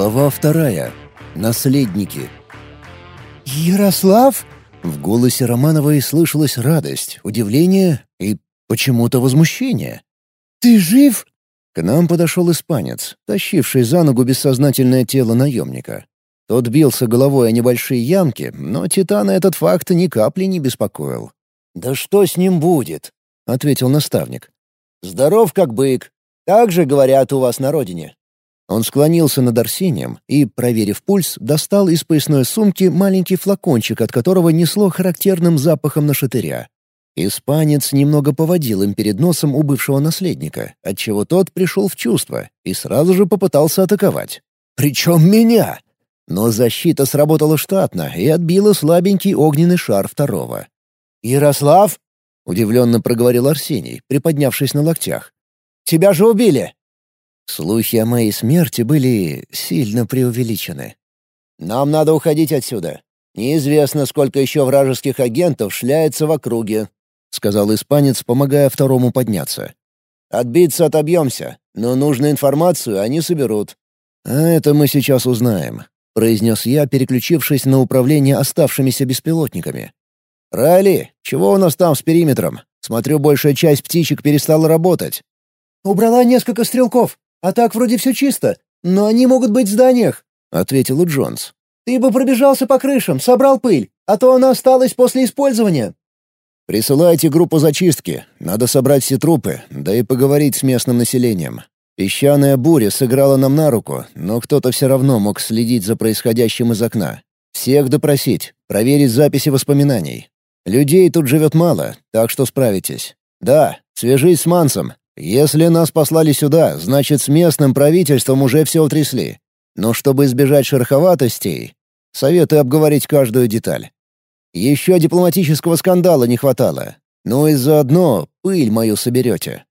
Глава вторая. Наследники. «Ярослав?» В голосе Романовой слышалась радость, удивление и почему-то возмущение. «Ты жив?» К нам подошел испанец, тащивший за ногу бессознательное тело наемника. Тот бился головой о небольшие ямки, но Титана этот факт ни капли не беспокоил. «Да что с ним будет?» — ответил наставник. «Здоров как бык. Так же говорят у вас на родине». Он склонился над Арсением и, проверив пульс, достал из поясной сумки маленький флакончик, от которого несло характерным запахом на шатыря. Испанец немного поводил им перед носом у бывшего наследника, отчего тот пришел в чувство и сразу же попытался атаковать. Причем меня! Но защита сработала штатно и отбила слабенький огненный шар второго. «Ярослав?» — удивленно проговорил Арсений, приподнявшись на локтях. «Тебя же убили!» Слухи о моей смерти были сильно преувеличены. «Нам надо уходить отсюда. Неизвестно, сколько еще вражеских агентов шляется в округе», — сказал испанец, помогая второму подняться. «Отбиться отобьемся, но нужную информацию они соберут». «А это мы сейчас узнаем», — произнес я, переключившись на управление оставшимися беспилотниками. «Райли, чего у нас там с периметром? Смотрю, большая часть птичек перестала работать». «Убрала несколько стрелков. А так вроде все чисто, но они могут быть в зданиях», — ответил Джонс. «Ты бы пробежался по крышам, собрал пыль, а то она осталась после использования». «Присылайте группу зачистки. Надо собрать все трупы, да и поговорить с местным населением. Песчаная буря сыграла нам на руку, но кто-то все равно мог следить за происходящим из окна. Всех допросить, проверить записи воспоминаний. Людей тут живет мало, так что справитесь. Да, свяжись с Мансом, если нас послали сюда, значит, с местным правительством уже все утрясли. Но чтобы избежать шероховатостей, советую обговорить каждую деталь. Еще дипломатического скандала не хватало. Ну и заодно пыль мою соберете».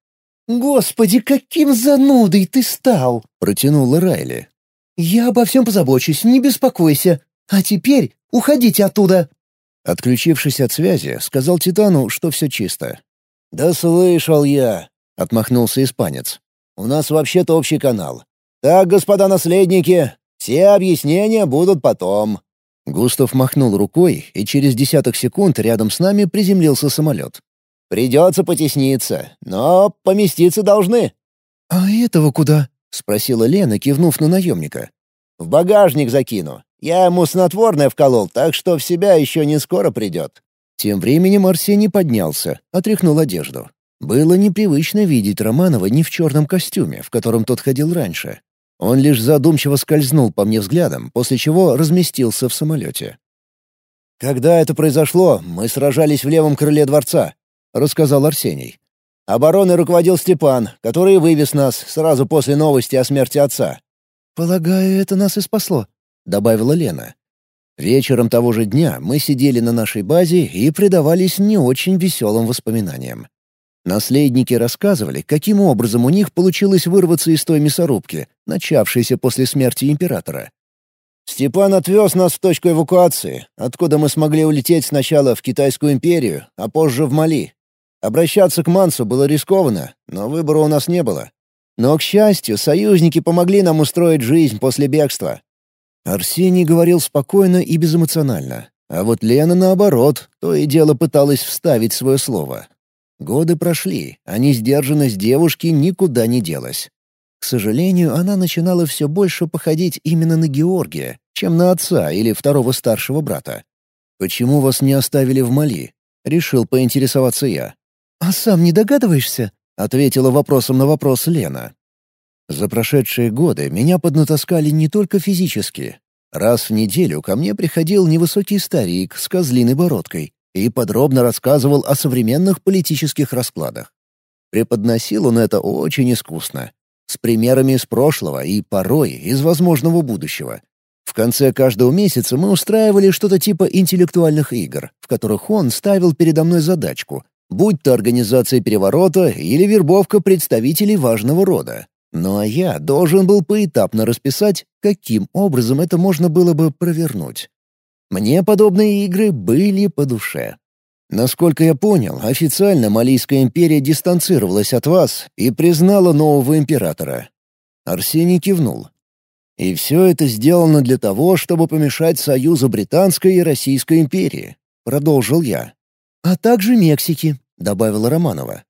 «Господи, каким занудой ты стал!» — протянула Райли. «Я обо всем позабочусь, не беспокойся. А теперь уходите оттуда!» Отключившись от связи, сказал Титану, что все чисто. «Да слышал я!» — отмахнулся испанец. «У нас вообще-то общий канал. Так, господа наследники, все объяснения будут потом». Густав махнул рукой, и через десяток секунд рядом с нами приземлился самолет. «Придется потесниться, но поместиться должны». «А этого куда?» — спросила Лена, кивнув на наемника. «В багажник закину. Я ему снотворное вколол, так что в себя еще не скоро придет». Тем временем Арсений поднялся, отряхнул одежду. Было непривычно видеть Романова не в черном костюме, в котором тот ходил раньше. Он лишь задумчиво скользнул по мне взглядом, после чего разместился в самолете. «Когда это произошло, мы сражались в левом крыле дворца», — рассказал Арсений. «Обороной руководил Степан, который вывез нас сразу после новости о смерти отца». «Полагаю, это нас и спасло», — добавила Лена. Вечером того же дня мы сидели на нашей базе и предавались не очень веселым воспоминаниям. Наследники рассказывали, каким образом у них получилось вырваться из той мясорубки, начавшейся после смерти императора. «Степан отвез нас в точку эвакуации, откуда мы смогли улететь сначала в Китайскую империю, а позже в Мали. Обращаться к Мансу было рискованно, но выбора у нас не было. Но, к счастью, союзники помогли нам устроить жизнь после бегства». Арсений говорил спокойно и безэмоционально, а вот Лена, наоборот, то и дело пыталась вставить свое слово, Годы прошли, а несдержанность девушки никуда не делась. К сожалению, она начинала все больше походить именно на Георгия, чем на отца или второго старшего брата. «Почему вас не оставили в Мали?» — решил поинтересоваться я. «А сам не догадываешься?» — ответила вопросом на вопрос Лена. За прошедшие годы меня поднатаскали не только физически. Раз в неделю ко мне приходил невысокий старик с козлиной бородкой, и подробно рассказывал о современных политических раскладах. Преподносил он это очень искусно, с примерами из прошлого и порой из возможного будущего. В конце каждого месяца мы устраивали что-то типа интеллектуальных игр, в которых он ставил передо мной задачку, будь то организация переворота или вербовка представителей важного рода. Ну а я должен был поэтапно расписать, каким образом это можно было бы провернуть. Мне подобные игры были по душе. Насколько я понял, официально Малийская империя дистанцировалась от вас и признала нового императора. Арсений кивнул. И все это сделано для того, чтобы помешать союзу Британской и Российской империи, продолжил я. А также Мексики, добавила Романова.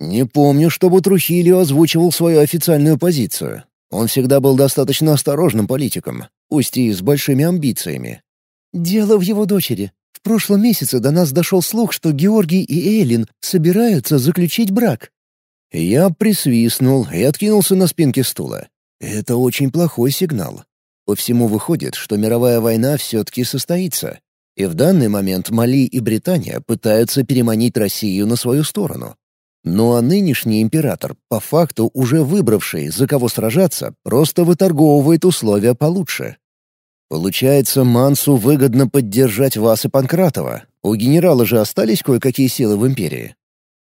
Не помню, чтобы Трухильо озвучивал свою официальную позицию. Он всегда был достаточно осторожным политиком, пусть и с большими амбициями. «Дело в его дочери. В прошлом месяце до нас дошел слух, что Георгий и Эйлин собираются заключить брак». Я присвистнул и откинулся на спинке стула. Это очень плохой сигнал. По всему выходит, что мировая война все-таки состоится. И в данный момент Мали и Британия пытаются переманить Россию на свою сторону. Ну а нынешний император, по факту уже выбравший, за кого сражаться, просто выторговывает условия получше. Получается, Мансу выгодно поддержать вас и Панкратова. У генерала же остались кое-какие силы в империи.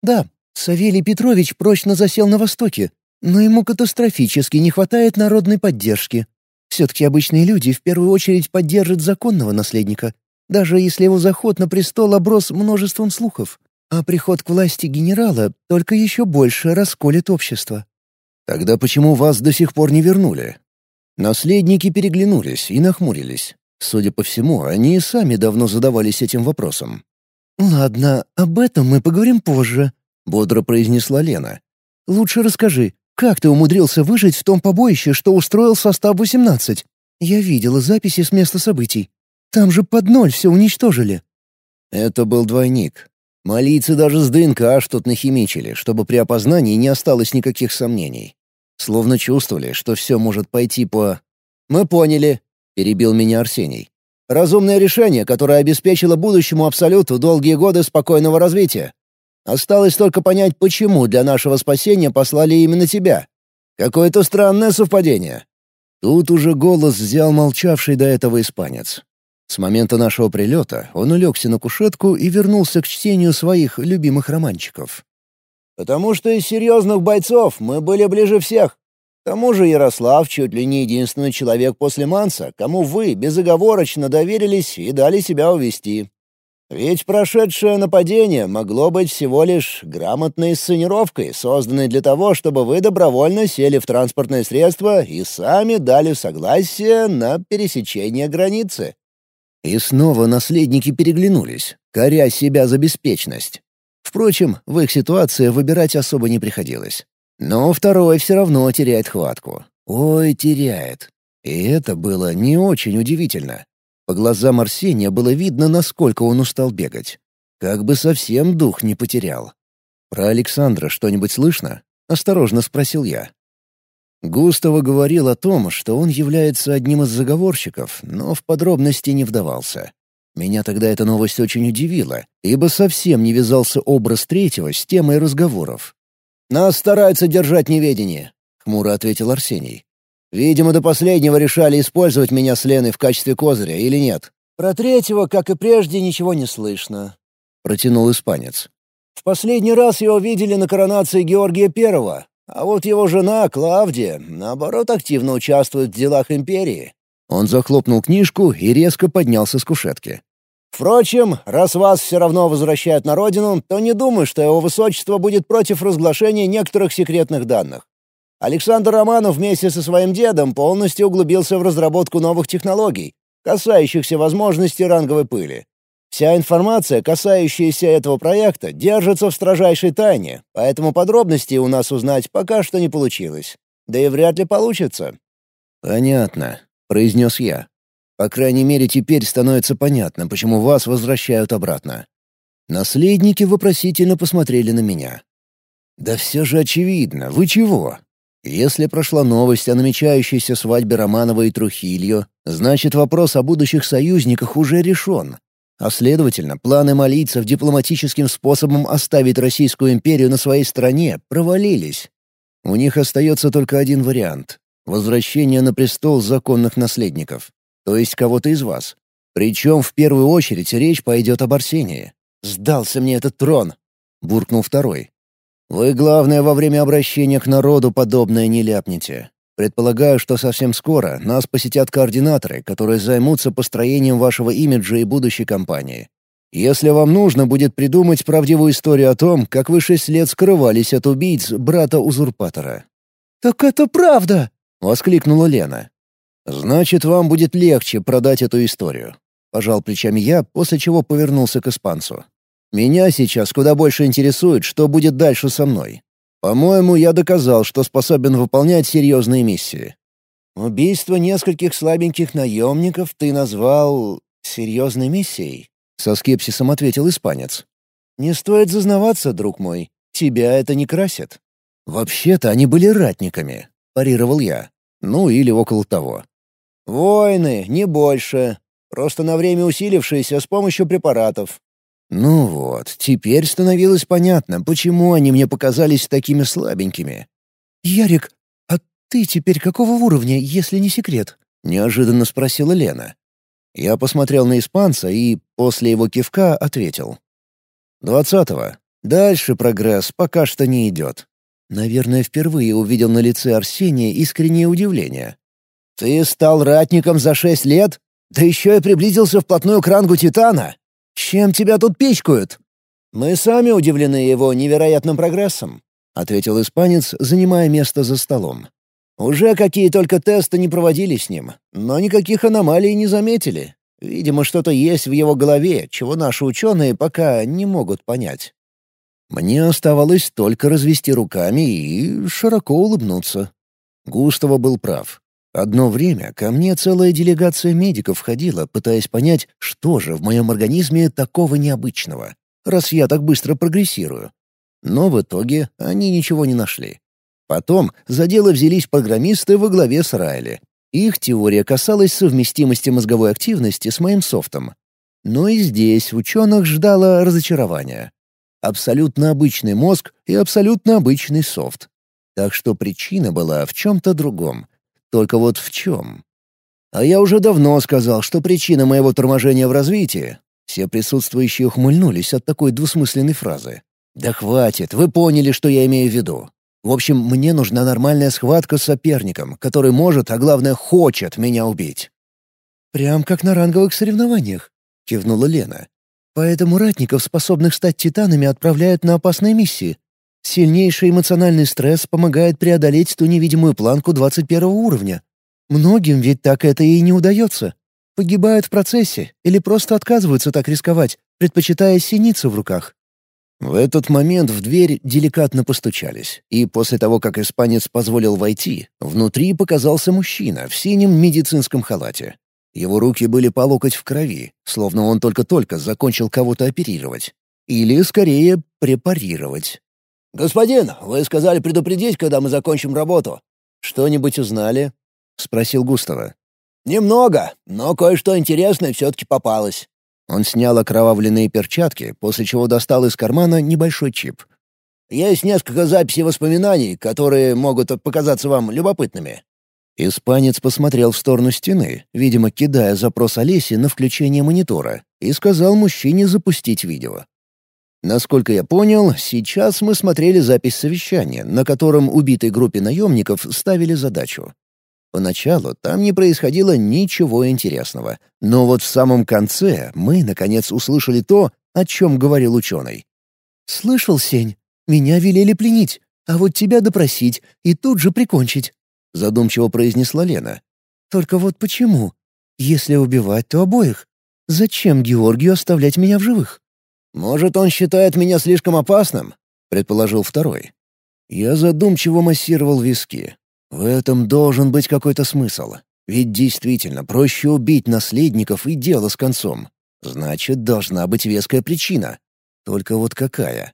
Да, Савелий Петрович прочно засел на Востоке, но ему катастрофически не хватает народной поддержки. Все-таки обычные люди в первую очередь поддержат законного наследника, даже если его заход на престол оброс множеством слухов. А приход к власти генерала только еще больше расколет общество. Тогда почему вас до сих пор не вернули? Наследники переглянулись и нахмурились. Судя по всему, они и сами давно задавались этим вопросом. «Ладно, об этом мы поговорим позже», — бодро произнесла Лена. «Лучше расскажи, как ты умудрился выжить в том побоище, что устроил состав 18? Я видела записи с места событий. Там же под ноль все уничтожили». Это был двойник, Малийцы даже с ДНК что-то нахимичили, чтобы при опознании не осталось никаких сомнений. Словно чувствовали, что все может пойти по... «Мы поняли», — перебил меня Арсений. «Разумное решение, которое обеспечило будущему Абсолюту долгие годы спокойного развития. Осталось только понять, почему для нашего спасения послали именно тебя. Какое-то странное совпадение». Тут уже голос взял молчавший до этого испанец. С момента нашего прилета он улегся на кушетку и вернулся к чтению своих любимых романчиков. «Потому что из серьезных бойцов мы были ближе всех. К тому же Ярослав чуть ли не единственный человек после Манса, кому вы безоговорочно доверились и дали себя увести. Ведь прошедшее нападение могло быть всего лишь грамотной сценировкой, созданной для того, чтобы вы добровольно сели в транспортное средство и сами дали согласие на пересечение границы. И снова наследники переглянулись, коря себя за беспечность. Впрочем, в их ситуации выбирать особо не приходилось. Но второй все равно теряет хватку. Ой, теряет. И это было не очень удивительно. По глазам Арсения было видно, насколько он устал бегать. Как бы совсем дух не потерял. «Про Александра что-нибудь слышно?» — осторожно спросил я. Густаво говорил о том, что он является одним из заговорщиков, но в подробности не вдавался. Меня тогда эта новость очень удивила, ибо совсем не вязался образ третьего с темой разговоров. «Нас стараются держать неведение», — хмуро ответил Арсений. «Видимо, до последнего решали использовать меня с Леной в качестве козыря или нет». «Про третьего, как и прежде, ничего не слышно», — протянул испанец. «В последний раз его видели на коронации Георгия Первого, а вот его жена, Клавдия, наоборот, активно участвует в делах империи». Он захлопнул книжку и резко поднялся с кушетки. «Впрочем, раз вас все равно возвращают на родину, то не думаю, что его высочество будет против разглашения некоторых секретных данных. Александр Романов вместе со своим дедом полностью углубился в разработку новых технологий, касающихся возможностей ранговой пыли. Вся информация, касающаяся этого проекта, держится в строжайшей тайне, поэтому подробностей у нас узнать пока что не получилось. Да и вряд ли получится». «Понятно», — произнес я. «По крайней мере, теперь становится понятно, почему вас возвращают обратно». Наследники вопросительно посмотрели на меня. «Да все же очевидно. Вы чего? Если прошла новость о намечающейся свадьбе Романова и Трухильо, значит, вопрос о будущих союзниках уже решен. А следовательно, планы малийцев дипломатическим способом оставить Российскую империю на своей стороне провалились. У них остается только один вариант — возвращение на престол законных наследников, то есть кого-то из вас. Причем в первую очередь речь пойдет об Арсении. «Сдался мне этот трон!» — буркнул второй. «Вы, главное, во время обращения к народу подобное не ляпните. Предполагаю, что совсем скоро нас посетят координаторы, которые займутся построением вашего имиджа и будущей компании. Если вам нужно будет придумать правдивую историю о том, как вы шесть лет скрывались от убийц брата-узурпатора». «Так это правда!» — воскликнула Лена. «Значит, вам будет легче продать эту историю», — пожал плечами я, после чего повернулся к испанцу. «Меня сейчас куда больше интересует, что будет дальше со мной. По-моему, я доказал, что способен выполнять серьезные миссии». «Убийство нескольких слабеньких наемников ты назвал серьезной миссией?» — со скепсисом ответил испанец. «Не стоит зазнаваться, друг мой. Тебя это не красит». «Вообще-то они были ратниками», — парировал я. «Ну, или около того». «Войны, не больше. Просто на время усилившиеся с помощью препаратов». Ну вот, теперь становилось понятно, почему они мне показались такими слабенькими. «Ярик, а ты теперь какого уровня, если не секрет?» — неожиданно спросила Лена. Я посмотрел на испанца и, после его кивка, ответил. «Двадцатого. Дальше прогресс пока что не идет». Наверное, впервые увидел на лице Арсения искреннее удивление. «Ты стал ратником за шесть лет? Да еще и приблизился вплотную к рангу Титана? Чем тебя тут пичкают?» «Мы сами удивлены его невероятным прогрессом», — ответил испанец, занимая место за столом. «Уже какие только тесты не проводили с ним, но никаких аномалий не заметили. Видимо, что-то есть в его голове, чего наши ученые пока не могут понять». Мне оставалось только развести руками и широко улыбнуться. Густаво был прав. Одно время ко мне целая делегация медиков ходила, пытаясь понять, что же в моем организме такого необычного, раз я так быстро прогрессирую. Но в итоге они ничего не нашли. Потом за дело взялись программисты во главе с Райли. Их теория касалась совместимости мозговой активности с моим софтом. Но и здесь ученых ждало разочарование. Абсолютно обычный мозг и абсолютно обычный софт. Так что причина была в чем-то другом. Только вот в чем? А я уже давно сказал, что причина моего торможения в развитии... Все присутствующие ухмыльнулись от такой двусмысленной фразы. «Да хватит, вы поняли, что я имею в виду. В общем, мне нужна нормальная схватка с соперником, который может, а главное, хочет меня убить». «Прям как на ранговых соревнованиях», — кивнула Лена. «Поэтому ратников, способных стать титанами, отправляют на опасные миссии. Сильнейший эмоциональный стресс помогает преодолеть ту невидимую планку 21 уровня. Многим ведь так это и не удается. Погибают в процессе или просто отказываются так рисковать, предпочитая синицу в руках. В этот момент в дверь деликатно постучались, и после того, как испанец позволил войти, внутри показался мужчина в синем медицинском халате. Его руки были по локоть в крови, словно он только-только закончил кого-то оперировать. Или, скорее, препарировать. «Господин, вы сказали предупредить, когда мы закончим работу. Что-нибудь узнали?» — спросил Густава. «Немного, но кое-что интересное все-таки попалось». Он снял окровавленные перчатки, после чего достал из кармана небольшой чип. «Есть несколько записей воспоминаний, которые могут показаться вам любопытными». Испанец посмотрел в сторону стены, видимо, кидая запрос Олеси на включение монитора, и сказал мужчине запустить видео. Насколько я понял, сейчас мы смотрели запись совещания, на котором убитой группе наемников ставили задачу. Поначалу там не происходило ничего интересного, но вот в самом конце мы, наконец, услышали то, о чем говорил ученый. «Слышал, Сень, меня велели пленить, а вот тебя допросить и тут же прикончить», — задумчиво произнесла Лена. «Только вот почему? Если убивать, то обоих. Зачем Георгию оставлять меня в живых?» «Может, он считает меня слишком опасным?» — предположил второй. Я задумчиво массировал виски. В этом должен быть какой-то смысл. Ведь действительно проще убить наследников и дело с концом. Значит, должна быть веская причина. Только вот какая?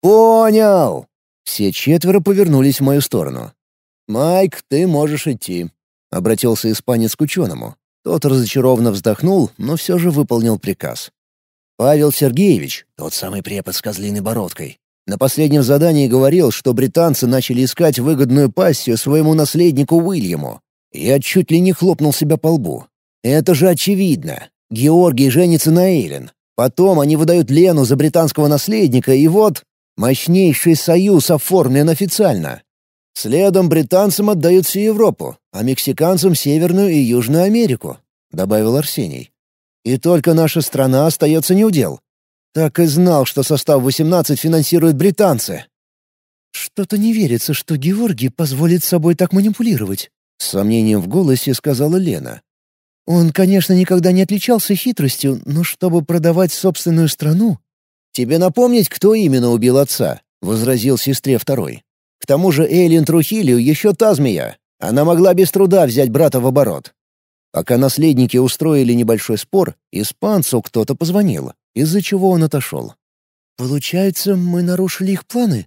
«Понял!» Все четверо повернулись в мою сторону. «Майк, ты можешь идти», — обратился испанец к ученому. Тот разочарованно вздохнул, но все же выполнил приказ. Павел Сергеевич, тот самый препод с козлиной бородкой, на последнем задании говорил, что британцы начали искать выгодную пассию своему наследнику Уильяму. Я чуть ли не хлопнул себя по лбу. Это же очевидно. Георгий женится на Эйлен. Потом они выдают Лену за британского наследника, и вот мощнейший союз оформлен официально. Следом британцам отдают всю Европу, а мексиканцам — Северную и Южную Америку», — добавил Арсений. И только наша страна остается неудел. Так и знал, что состав 18 финансируют британцы. Что-то не верится, что Георгий позволит собой так манипулировать. — с сомнением в голосе сказала Лена. «Он, конечно, никогда не отличался хитростью, но чтобы продавать собственную страну...» «Тебе напомнить, кто именно убил отца?» — возразил сестре второй. «К тому же Эйлин Трухилию еще та змея. Она могла без труда взять брата в оборот. Пока наследники устроили небольшой спор, испанцу кто-то позвонил, из-за чего он отошел. «Получается, мы нарушили их планы?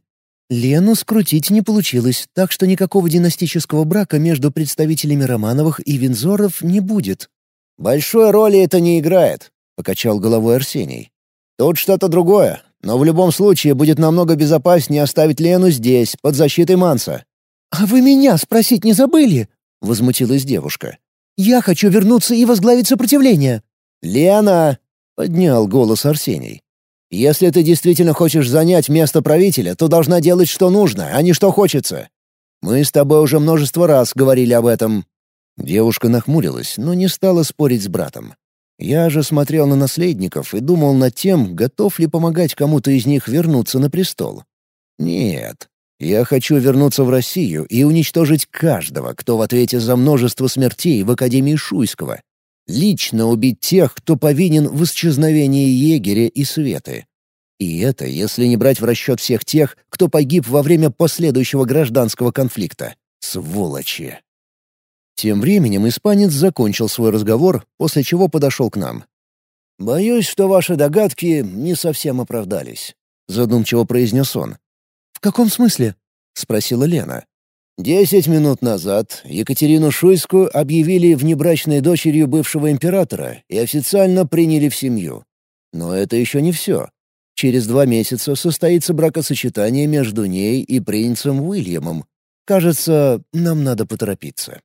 Лену скрутить не получилось, так что никакого династического брака между представителями Романовых и Винзоров не будет». «Большой роли это не играет», — покачал головой Арсений. «Тут что-то другое, но в любом случае будет намного безопаснее оставить Лену здесь, под защитой Манса». «А вы меня спросить не забыли?» — возмутилась девушка. «Я хочу вернуться и возглавить сопротивление». «Лена!» — поднял голос Арсений. Если ты действительно хочешь занять место правителя, то должна делать, что нужно, а не что хочется. Мы с тобой уже множество раз говорили об этом». Девушка нахмурилась, но не стала спорить с братом. Я же смотрел на наследников и думал над тем, готов ли помогать кому-то из них вернуться на престол. Нет, я хочу вернуться в Россию и уничтожить каждого, кто в ответе за множество смертей в Академии Шуйского лично убить тех, кто повинен в исчезновении егеря и Светы. И это, если не брать в расчет всех тех, кто погиб во время последующего гражданского конфликта. Сволочи! Тем временем испанец закончил свой разговор, после чего подошел к нам. «Боюсь, что ваши догадки не совсем оправдались», — задумчиво произнес он. «В каком смысле?» — спросила Лена. Десять минут назад Екатерину Шуйскую объявили внебрачной дочерью бывшего императора и официально приняли в семью. Но это еще не все. Через два месяца состоится бракосочетание между ней и принцем Уильямом. Кажется, нам надо поторопиться.